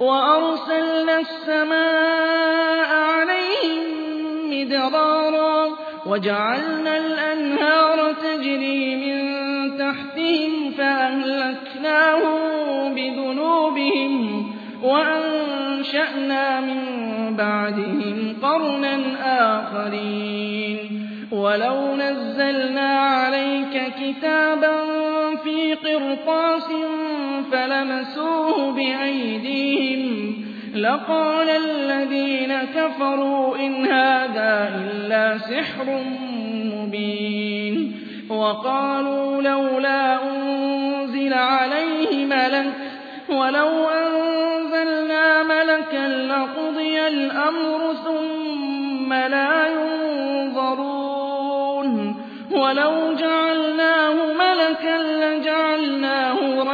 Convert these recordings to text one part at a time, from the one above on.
وأرسلنا السماء عليهم مدرارا وجعلنا الأنهار تجري من تحتهم فأهلكناهم بذنوبهم وأنشأنا من بعدهم قرنا آخرين ولو نزلنا عليك كتابا في قرطاس فلمسوه بأيديهم لقال الذين كفروا إن هذا إلا سحر مبين وقالوا لولا أنزل عليه ملك ولو أنزلنا ملكا لقضي الأمر ثم لا ينظرون ولو جعلناه ملكا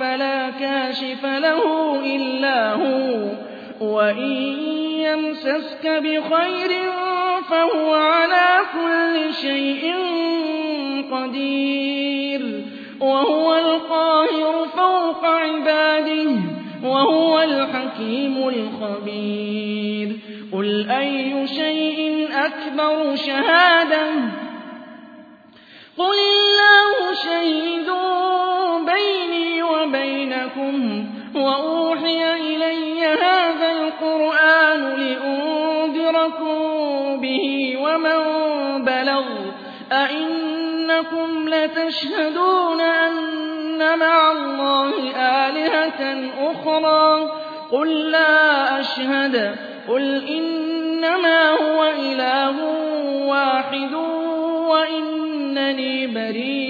فلا كاشف له إلا هو وإن يمسسك بخير فهو على كل شيء قدير. وهو القاهر فوق عباده وهو الحكيم الخبير. قل أي شيء أكبر شهادة؟ قل الله شهيد بيني وبينكم وأوحي إلي هذا القرآن لأنذركم به ومن أئنكم لتشهدون أن مع الله آلهة أخرى قل لا أشهد قل إنما هو إله واحد وإنني بريء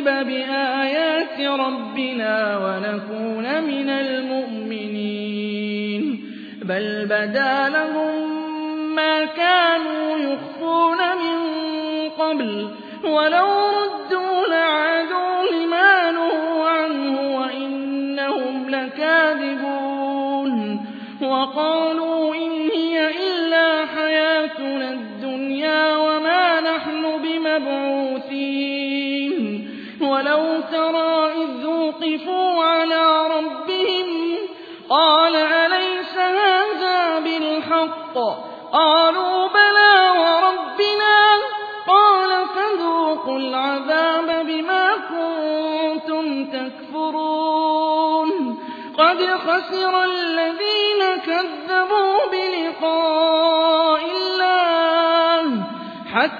نكذب بآيات ربنا ونكون من المؤمنين. بل بدا لهم ما كانوا يخفون من قبل. ولو وقفوا على ربهم. قال أليس هذا بالحق؟ قالوا بلى وربنا. قال فذوقوا العذاب بما كنتم تكفرون. قد خسر الذين كذبوا بلقاء الله حتى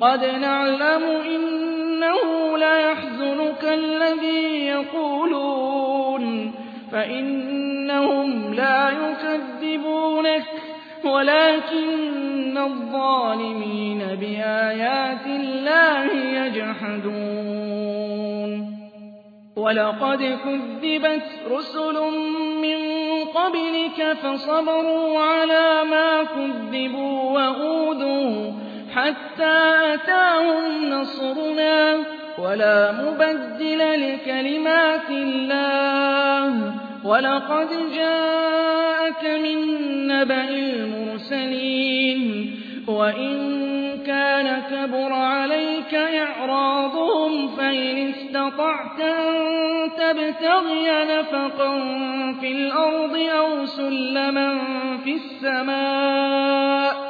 قد نعلم إنه ليحزنك الذي يقولون فإنهم لا يكذبونك ولكن الظالمين بآيات الله يجحدون. ولقد كذبت رسل من قبلك فصبروا على ما كذبوا وأوذوا حتى أتاهم نصرنا ولا مبدل لكلمات الله. ولقد جاء جَاءَكَ مِن نَّبَإِ الْمُرْسَلِينَ. وَإِن كَانَ كَبُرَ عَلَيْكَ إِعْرَاضُهُمْ فَإِنِ اسْتَطَعْتَ أَن تَبْتَغِيَ نَفَقًا فِي الْأَرْضِ أَوْ سُلَّمًا فِي السَّمَاءِ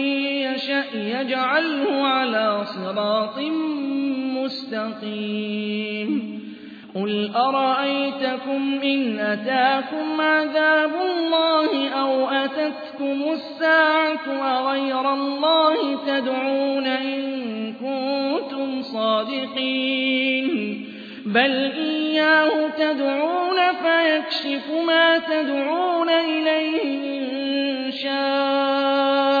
يَجْعَلْهُ عَلَىٰ صِرَاطٍ مُّسْتَقِيمٍ. قُلْ أَرَأَيْتَكُمْ إِنْ أَتَاكُمْ عَذَابُ اللَّهِ أَوْ أَتَتْكُمُ السَّاعَةُ أَغَيْرَ اللَّهِ تَدْعُونَ إِن كُنتُمْ صَادِقِينَ. بَلْ إِيَّاهُ تَدْعُونَ فَيَكْشِفُ مَا تَدْعُونَ إِلَيْهِ إِن شَاءَ.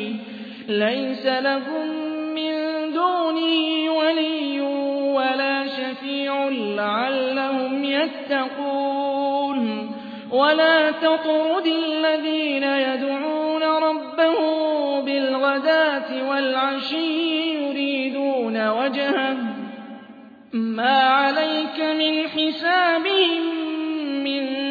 لَيْسَ لَهُم مِّن دُونِهِ وَلِيٌّ وَلَا شَفِيعٌ لَّعَلَّهُمْ يَتَّقُونَ. وَلَا تَطْرُدِ الَّذِينَ يَدْعُونَ رَبَّهُم بِالْغَدَاةِ وَالْعَشِيِّ يُرِيدُونَ وَجْهَهُ. مَا عَلَيْكَ مِنْ حِسَابِهِم مِّن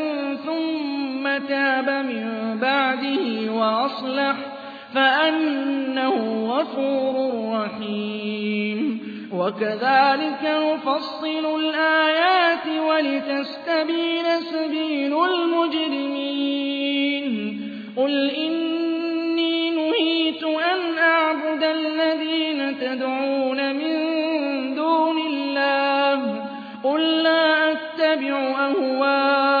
ثُمَّ تَابَ مِن بَعْدِهِ وَأَصْلَحَ فَأَنَّهُ غَفُورٌ رَّحِيمٌ وَكَذَٰلِكَ نُفَصِّلُ الْآيَاتِ وَلِتَسْتَبِينَ سَبِيلُ الْمُجْرِمِينَ قُلْ إِنِّي نُهِيتُ أَنْ أَعْبُدَ الَّذِينَ تَدْعُونَ مِن دُونِ اللَّهِ قُل لَّا أَتَّبِعُ أَهْوَاءَكُمْ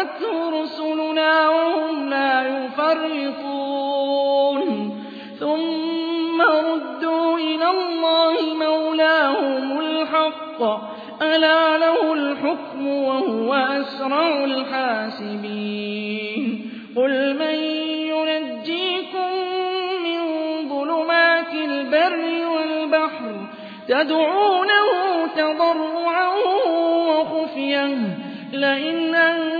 تَوَفَّتْهُ رُسُلُنَا وَهُمْ لَا يُفَرِّطُونَ. ثُمَّ رُدُّوا إِلَى اللَّهِ مَوْلَاهُمُ الْحَقِّ ۚ. أَلَا لَهُ الْحُكْمُ وَهُوَ أَسْرَعُ الْحَاسِبِينَ. قُلْ مَن يُنَجِّيكُم مِّن ظُلُمَاتِ الْبَرِّ وَالْبَحْرِ تَدْعُونَهُ تَضَرُّعًا وَخُفْيَةً. لَّئِنْ أَنجَانَا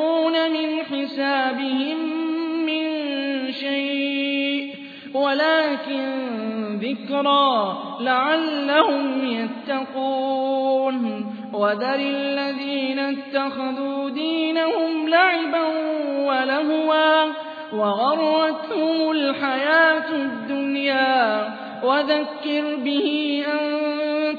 يَتَّقُونَ مِنْ حِسَابِهِم مِّن شَيْءٍ وَلَٰكِن ذِكْرَىٰ لَعَلَّهُمْ يَتَّقُونَ. وَذَرِ الَّذِينَ اتَّخَذُوا دِينَهُمْ لَعِبًا وَلَهْوًا وَغَرَّتْهُمُ الْحَيَاةُ الدُّنْيَا. وَذَكِّرْ بِهِ أَن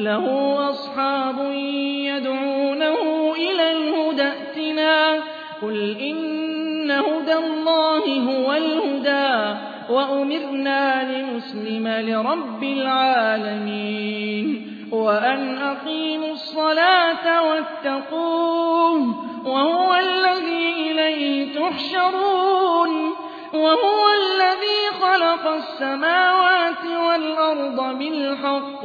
لَّهُ أَصْحَابٌ يَدْعُونَهُ إِلَى الْهُدَى ائْتِنَا ۗ. قُلْ إِنَّ هُدَى اللَّهِ هُوَ الْهُدَىٰ ۖ وَأُمِرْنَا لِنُسْلِمَ لِرَبِّ الْعَالَمِينَ. وَأَنْ أَقِيمُوا الصَّلَاةَ وَاتَّقُوهُ ۚ وَهُوَ الَّذِي إِلَيْهِ تُحْشَرُونَ. وَهُوَ الَّذِي خَلَقَ السَّمَاوَاتِ وَالْأَرْضَ بِالْحَقِّ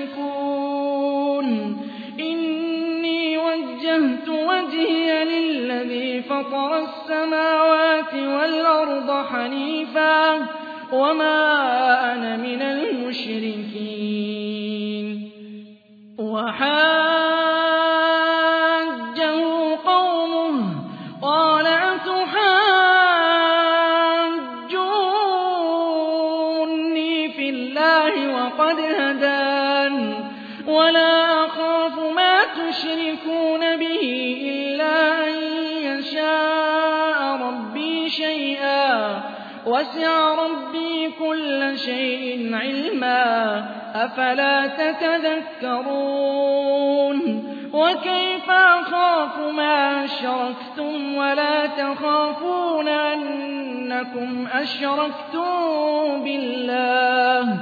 فطر السماوات والأرض حنيفا وما أنا من المشركين. وحاجه وسع ربي كل شيء علما أفلا تتذكرون؟ وكيف أخاف ما أشركتم ولا تخافون أنكم أشركتم بالله؟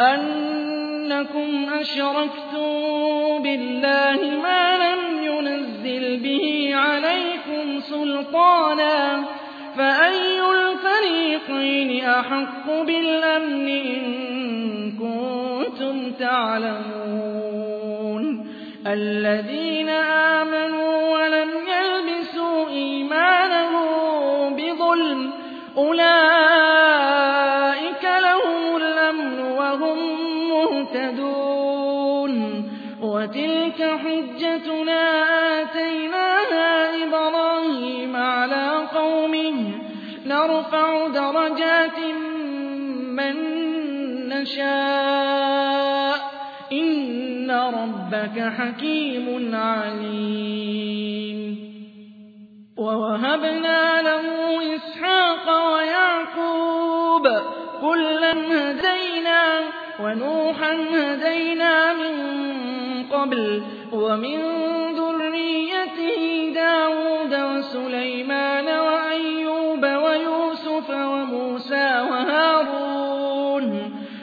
أنكم أشركتم بالله ما لم ينزل به عليكم سلطانا فأي الفريقين أحق بالأمن إن كنتم تعلمون. الذين آمنوا ولم يلبسوا إيمانهم بظلم أولئك نشاء إن ربك حكيم عليم. ووهبنا له إسحاق ويعقوب كلا هدينا ونوحا هدينا من قبل ومن ذريته داود وسليمان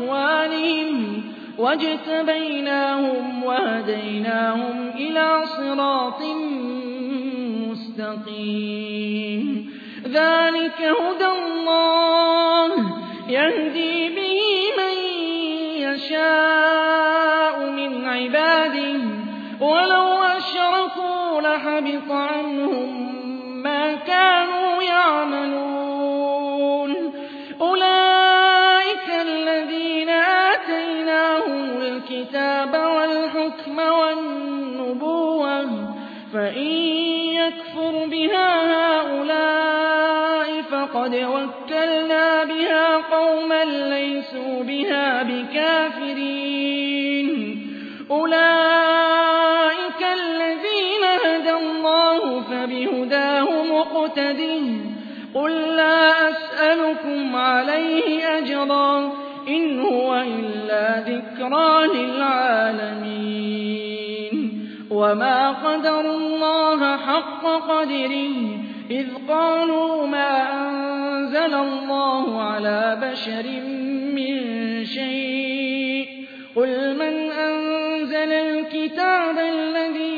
وإخوانهم واجتبيناهم وهديناهم إلى صراط مستقيم. ذلك هدى الله يهدي به من يشاء من عباده. ولو أشركوا لحبط عنهم أسألكم عليه أجرا إن هو إلا ذكرى للعالمين. وما قدر الله حق قدره إذ قالوا ما أنزل الله على بشر من شيء. قل من أنزل الكتاب الذي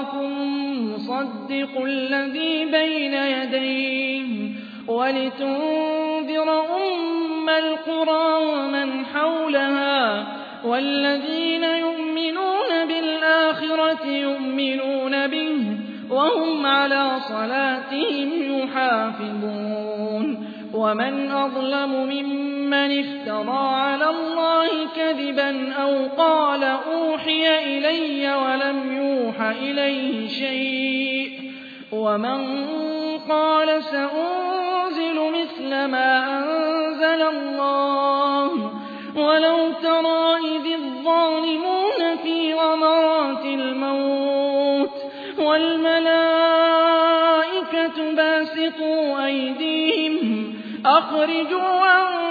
مصدق الذي بين يديه ولتنذر أم القرى ومن حولها والذين يؤمنون بالآخرة يؤمنون به وهم على صلاتهم حافظون ومن أظلم ممن افترى على الله كذبا أو قال أوحي إلي ولم يوح إليه شيء ومن قال سأنزل مثل ما أنزل الله ولو ترى إذ الظالمون في غمرات الموت والملائكة باسطوا أيديهم أخرجوا أنفسكم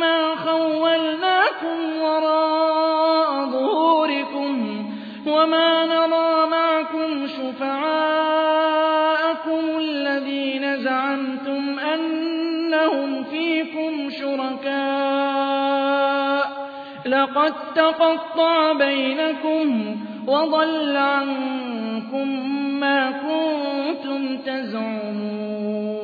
ما خولناكم وراء ظهوركم وما نرى معكم شفعاءكم الذين زعمتم أنهم فيكم شركاء. لقد تقطع بينكم وضل عنكم ما كنتم تزعمون.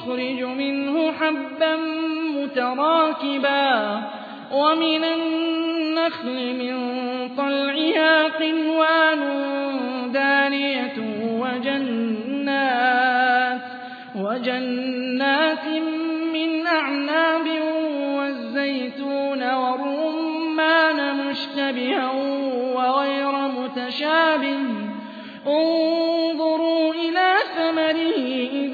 نخرج منه حبا متراكبا ومن النخل من طلعها قنوان دانية وجنات, وجنات من أعناب والزيتون والرمان مشتبها وغير متشابه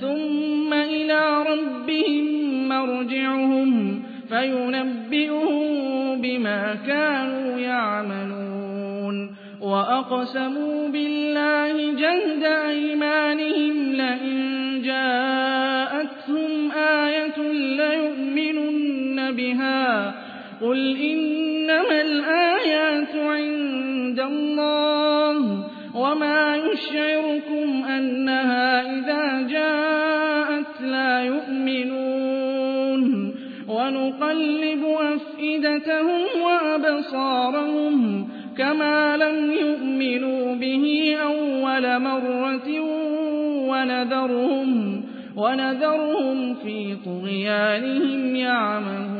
ثم إلى ربهم مرجعهم فينبئهم بما كانوا يعملون. وأقسموا بالله جهد أيمانهم لئن جاءتهم آية ليؤمنن بها. قل إنما الآيات عند الله. وما يشعركم أنها إذا جاءت لا يؤمنون ونقلب أفئدتهم وأبصارهم كما لم يؤمنوا به أول مرة ونذرهم, ونذرهم في طغيانهم يعمهون.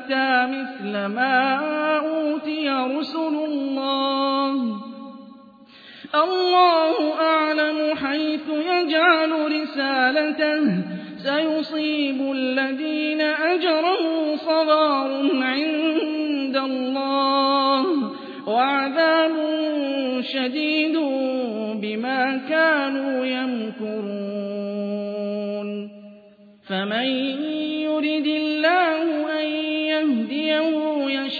نؤتى مثل ما أوتي رسل الله. الله أعلم حيث يجعل رسالته. سيصيب الذين أجرموا صغار عند الله. وعذاب شديد بما كانوا يمكرون. فمن يرد الله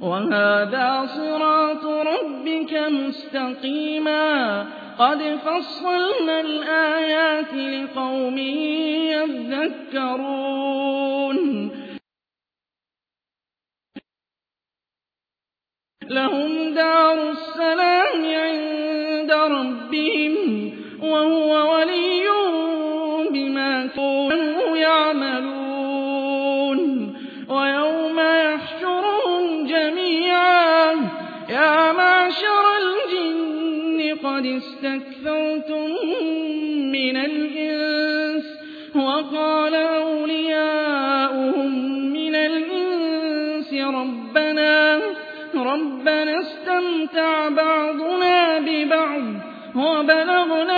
وهذا صراط ربك مستقيما. قد فصلنا الآيات لقوم يذكرون. لهم دار السلام عند ربهم وهو ولي بما كانوا يعملون. قد استكثرتم من الإنس وقال أولياؤهم من الإنس ربنا ربنا استمتع بعضنا ببعض وبلغنا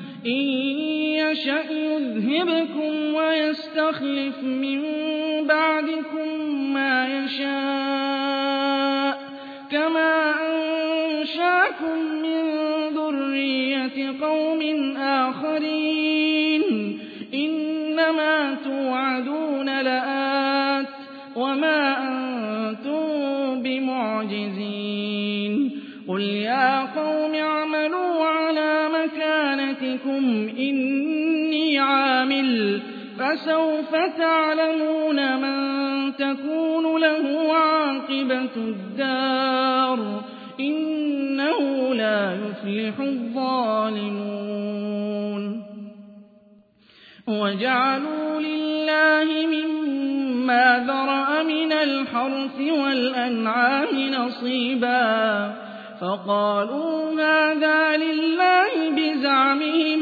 إن يشأ يذهبكم ويستخلف من بعدكم ما يشاء كَمَا أَنشَأَكُم مِّن ذُرِّيَّةِ قَوْمٍ آخَرِينَ إِنَّمَا تُوعَدُونَ لَآتٍ وَمَا أَنتُم بِمُعْجِزِينَ قُلْ يَا قَوْمِ عَامِلٌ ۖ فَسَوْفَ تَعْلَمُونَ مَن تَكُونُ لَهُ عَاقِبَةُ الدَّارِ ۗ إِنَّهُ لَا يُفْلِحُ الظَّالِمُونَ. وَجَعَلُوا لِلَّهِ مِمَّا ذَرَأَ مِنَ الْحَرْثِ وَالْأَنْعَامِ نَصِيبًا. فَقَالُوا هَٰذَا لِلَّهِ بِزَعْمِهِمْ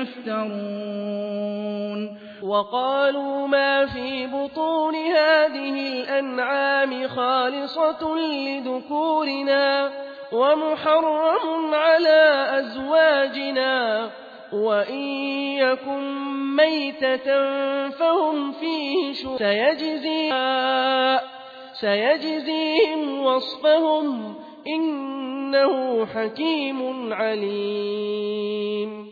يفترون. وقالوا ما في بطون هذه الأنعام خالصة لذكورنا ومحرم على أزواجنا وإن يكن ميتة فهم فيه شركاء سيجزيهم وصفهم إنه حكيم عليم.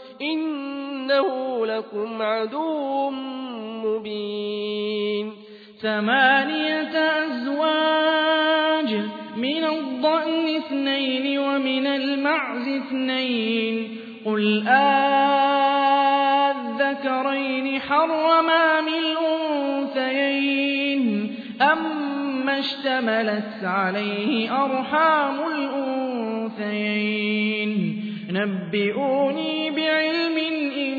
إنه لكم عدو مبين. ثمانية أزواج من الضأن اثنين ومن المعز اثنين. قل آذكرين حرما من الأنثيين أما اشتملت عليه أرحام الأنثيين. نبئوني بعلم إن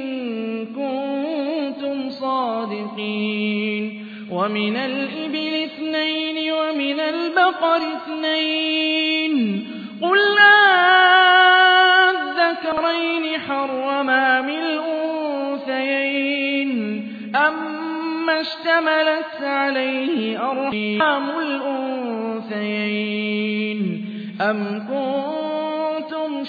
كنتم صادقين. ومن الإبل اثنين ومن البقر اثنين. قل الذكرين حرما من الأنثيين. أما اشتملت عليه أرحام الأنثيين. أم كنتم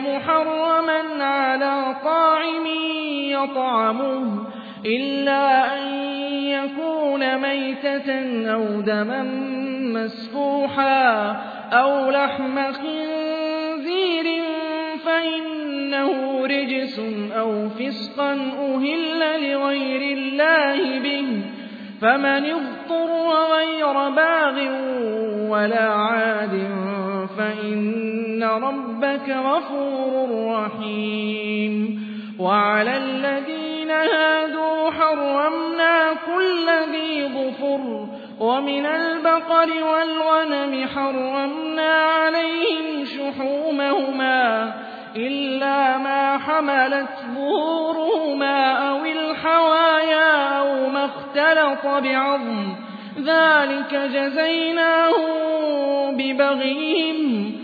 مُحَرَّمًا عَلَىٰ طَاعِمٍ يَطْعَمُهُ إِلَّا أَن يَكُونَ مَيْتَةً أَوْ دَمًا مَّسْفُوحًا أَوْ لَحْمَ خِنزِيرٍ فَإِنَّهُ رِجْسٌ أَوْ فِسْقًا أُهِلَّ لِغَيْرِ اللَّهِ بِهِ ۚ فَمَنِ اضْطُرَّ غَيْرَ بَاغٍ وَلَا عَادٍ فَإِنَّ رَبَّكَ غَفُورٌ رَّحِيمٌ وَعَلَى الَّذِينَ هَادُوا حَرَّمْنَا كُلَّ ذِي ظُفُرٍ ۖ وَمِنَ الْبَقَرِ وَالْغَنَمِ حَرَّمْنَا عَلَيْهِمْ شُحُومَهُمَا إِلَّا مَا حَمَلَتْ ظُهُورُهُمَا أَوِ الْحَوَايَا أَوْ مَا اخْتَلَطَ بِعَظْمٍ ۚ ذَٰلِكَ جَزَيْنَاهُم بِبَغْيِهِمْ ۖ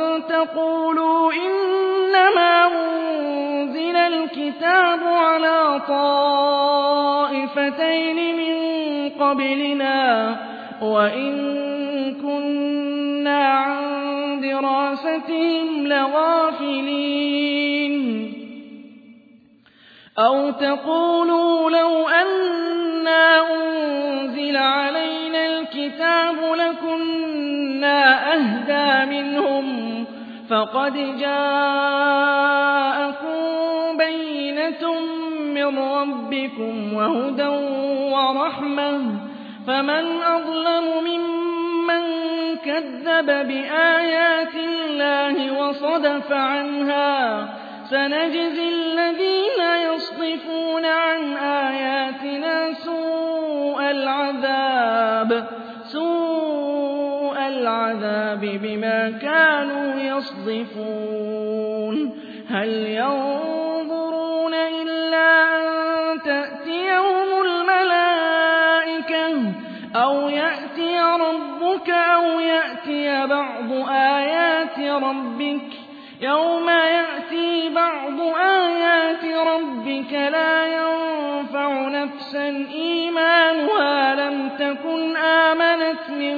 تَقُولُوا إِنَّمَا أُنزِلَ الْكِتَابُ عَلَىٰ طَائِفَتَيْنِ مِن قَبْلِنَا وَإِن كُنَّا عَن دِرَاسَتِهِمْ لَغَافِلِينَ. أَوْ تَقُولُوا لَوْ أَنَّا أُنزِلَ عَلَيْنَا الْكِتَابُ لَكُنَّا أَهْدَىٰ مِنْهُمْ ۚ فَقَدْ جَاءَكُم بَيِّنَةٌ مِّن رَّبِّكُمْ وَهُدًى وَرَحْمَةٌ ۚ فَمَنْ أَظْلَمُ مِمَّن كَذَّبَ بِآيَاتِ اللَّهِ وَصَدَفَ عَنْهَا ۗ سَنَجْزِي الَّذِينَ يَصْدِفُونَ عَنْ آيَاتِنَا سُوءَ الْعَذَابِ سُوءَ الْعَذَابِ بِمَا كَانُوا يَصْدِفُونَ. هَلْ يَنظُرُونَ إِلَّا أَن تَأْتِيَهُمُ الْمَلَائِكَةُ أَوْ يَأْتِيَ رَبُّكَ أَوْ يَأْتِيَ بَعْضُ آيَاتِ رَبِّكَ ۗ؟ يَوْمَ يَأْتِي بَعْضُ آيَاتِ رَبِّكَ لَا يَنفَعُ نَفْسًا إِيمَانُهَا لَمْ تَكُنْ آمَنَتْ مِن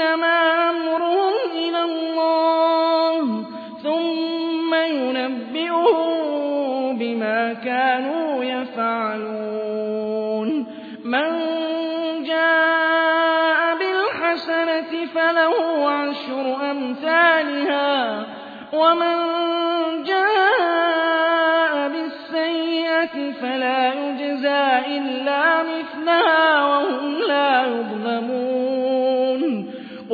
إنما أمرهم إلى الله ثم ينبئهم بما كانوا يفعلون. من جاء بالحسنة فله عشر أمثالها ومن جاء بالسيئة فلا يجزى إلا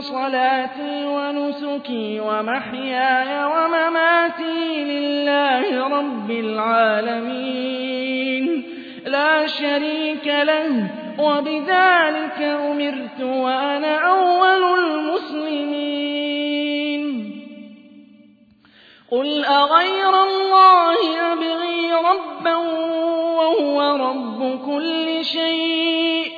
صلاتي ونسكي ومحياي ومماتي لله رب العالمين. لا شريك له وبذلك أمرت وأنا أول المسلمين. قل أغير الله أبغي ربا وهو رب كل شيء.